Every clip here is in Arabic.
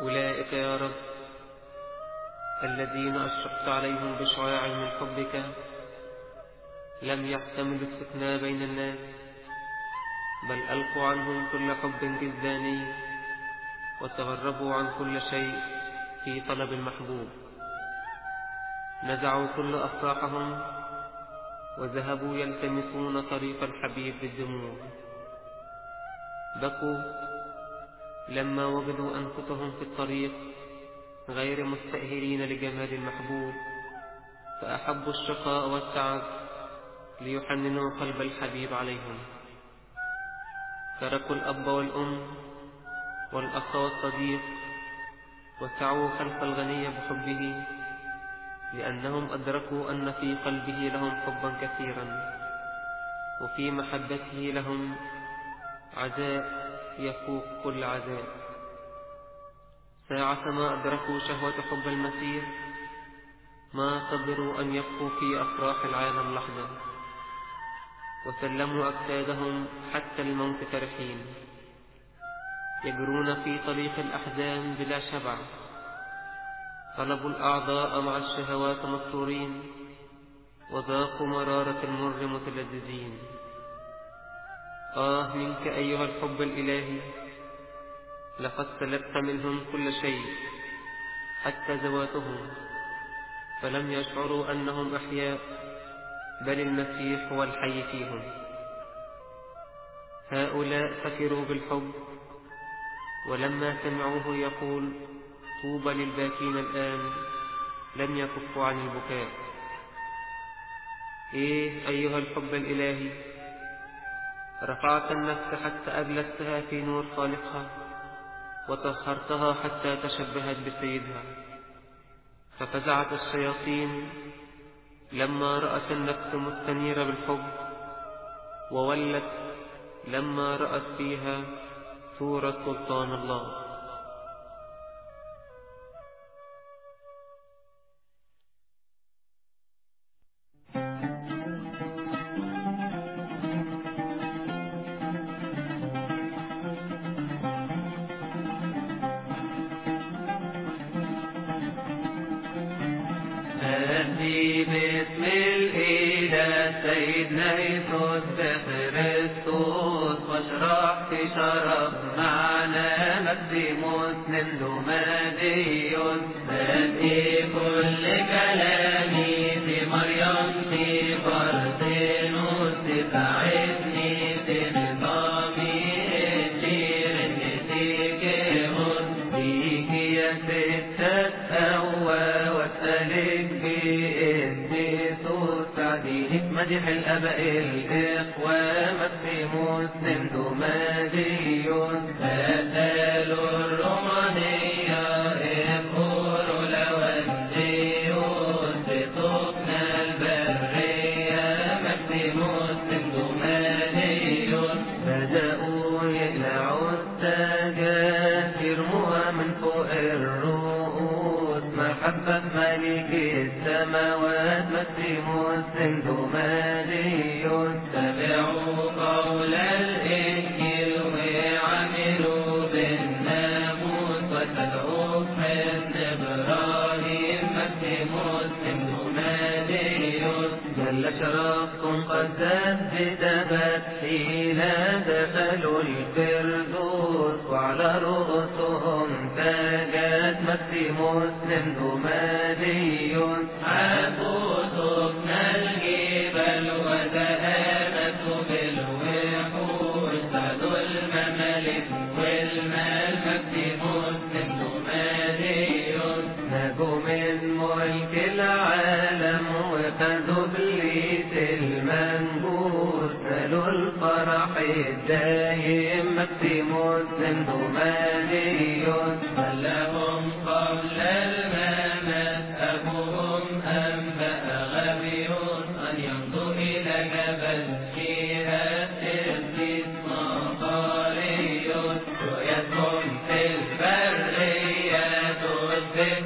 أولئك يا رب الذين أشرقت عليهم بشعاع من حبك لم يحتملوا الفتنة بين الناس بل ألقوا عنهم كل حب جزاني وتغربوا عن كل شيء في طلب المحبوب نزعوا كل أفراحهم وذهبوا يلتمسون طريق الحبيب بالدموع. بكوا لما وجدوا أنفسهم في الطريق غير مستأهلين لجمال المحبوب فأحبوا الشقاء والتعب ليحننوا قلب الحبيب عليهم. تركوا الأب والأم والأخ والصديق وسعوا خلف الغني بحبه لأنهم أدركوا أن في قلبه لهم حبا كثيرا وفي محبته لهم عزاء يفوق كل عزاء ساعة ما أدركوا شهوة حب المسيح ما قدروا أن يبقوا في أفراح العالم لحظة. وسلموا أجسادهم حتى الموت فرحين يجرون في طريق الأحزان بلا شبع. طلبوا الأعضاء مع الشهوات مسرورين وذاقوا مرارة المر متلذذين. آه منك أيها الحب الإلهي. لقد سلبت منهم كل شيء حتى ذواتهم فلم يشعروا أنهم أحياء بل المسيح هو الحي فيهم. هؤلاء فكروا بالحب ولما سمعوه يقول طوبى للباكين الآن لم يكفوا عن البكاء. إيه أيها الحب الإلهي؟ رفعت النفس حتى أجلستها في نور خالقها وطهرتها حتى تشبهت بسيدها. ففزعت الشياطين لما رأت النفس مستنيرة بالحب وولت لما رأت فيها صورة سلطان الله. سيدنا يسوع بخريستوس واشرح في شرف معنا مكسيموس من دوماديوس نادي مدح الأباء إلإخوة مكسيموس سندوماديوس تبعوا قول الإنجيل وعملوا بالناموس وتدعوا حزن إبراهيم مسيموس سندوماديوس جل شرفكم قد ثبتت حين دخلوا الفردوس وعلى رؤوسهم تاجت مكسيموس سندوماديوس عبوا الدايم مكسيموس سندوماديوس بلغهم قبل الممات أبوهم أنبأ غبيوس أن يمضوا إلى جبل فيها إبليس مطاريوس رؤيتهم في البرية تثبت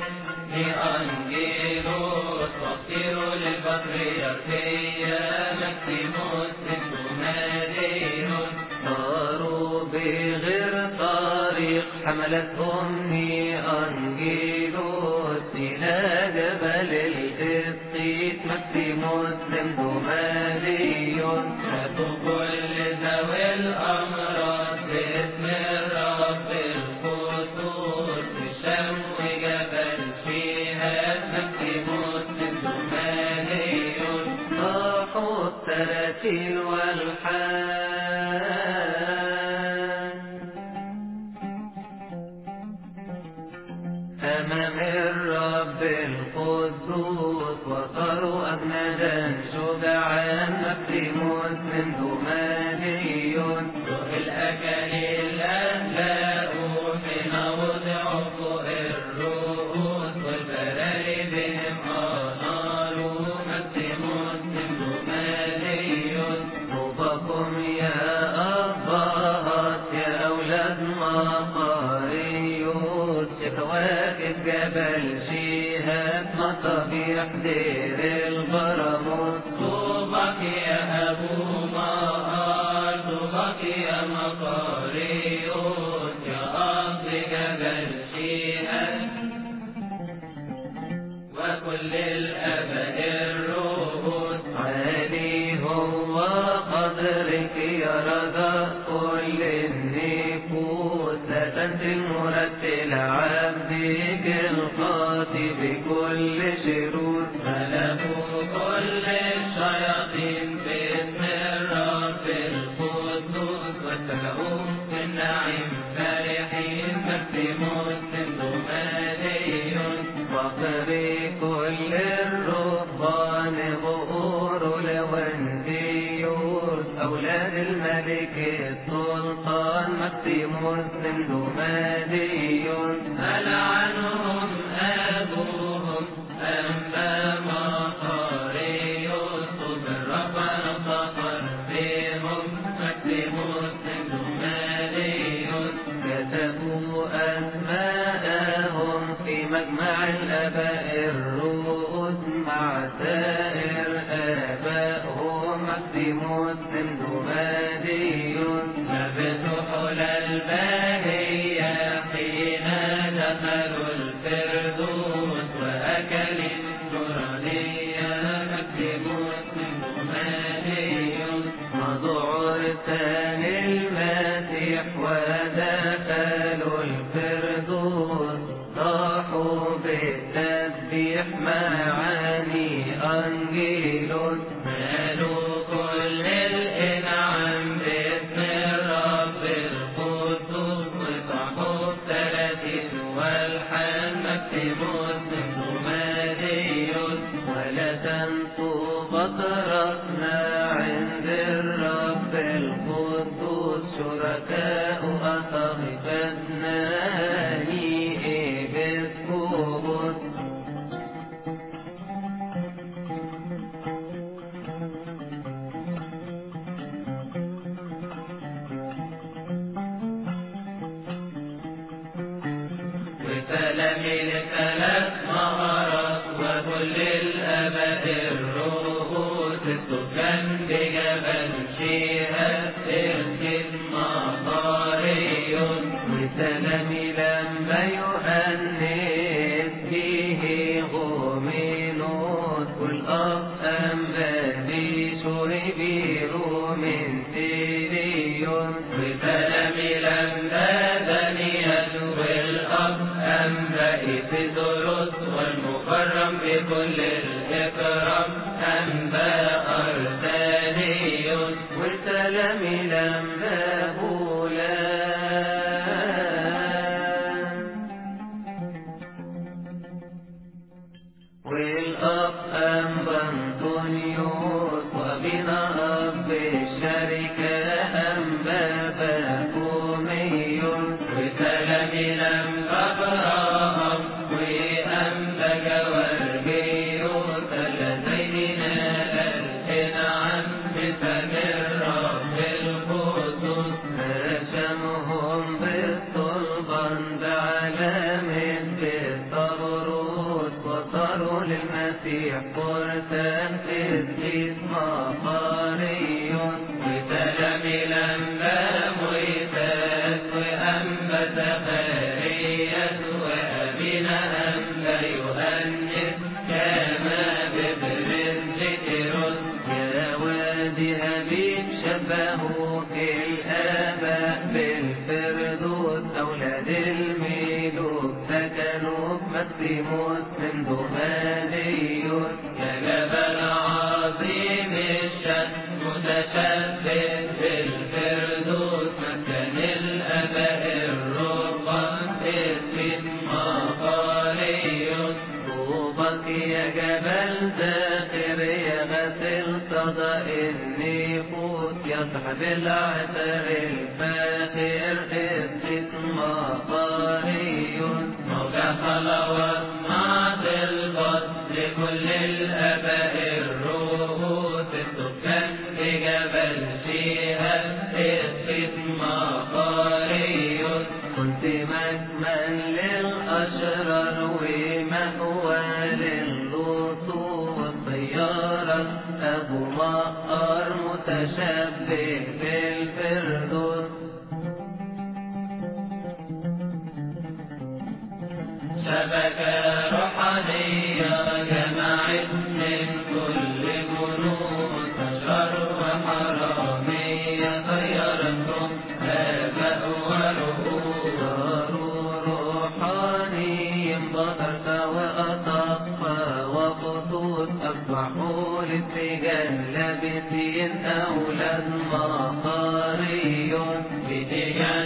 لأنجيلوس واختيروا للبطريركية مكسيموس سندوماديوس صاروا بغير طريق حملت أمي أنجيلوس إلى جبل القسطيس مكسيموس سمدوماليون شافوا كل ذوي الأمراض باسم الرب القدوس بشمس جبل شهاب مكسيموس سندوماليون صاحوا التراتيل والحان دير البراموس طوبك يا أبو مهار طوبك يا مقاريوس يا أرض جبل وكل الأبد هو قدرك يا كل المرتل عبدك القاضي بكل شرور غلبوا كل الشياطين باسم الرب القدوس واتبعوا في النعيم فرحين مكسيموس سندوماليون وقري كل الرهبان غور لونديوس أولاد الملك السلطان مكسيموس من دوماديون مكسيموس من دوماديون لبسوا حلى الباهية حين دخلوا الفردوس وأكل النورانية مكسيموس سندوماليون مضوا عرسان المسيح ودخلوا الفردوس. صاحوا بالتسبيح معاني أنجيلوس. أصحابنا إبسكوبوس وسلامي لثلاث مهارات وكل الآباء الرؤوس السكان بجبل شهاب الإكرام أنبا أرسانيون وسلامي لما بولان والأب أنبا أنطونيوس وبنا أب الشركة أنبا باكوميون وسلامي لما صاحب لا تغيب أصبحوا للرجال بنتي أولاد مطاري بديان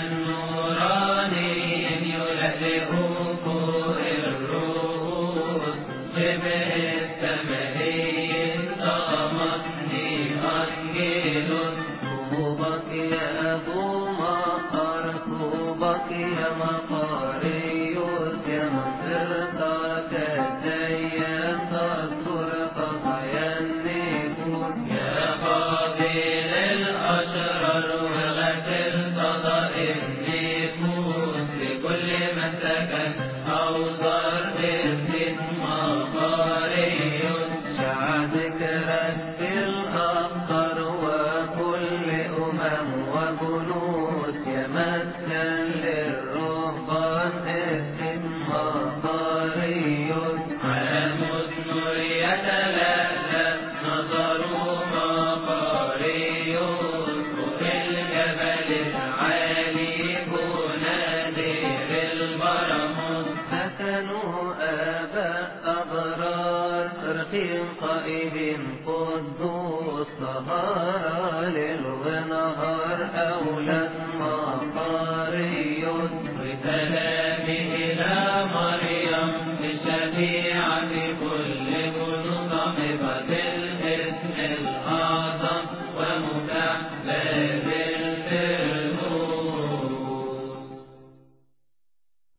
وكنوز يمكن غائب قدوس نهارا للغنهار أولى المطار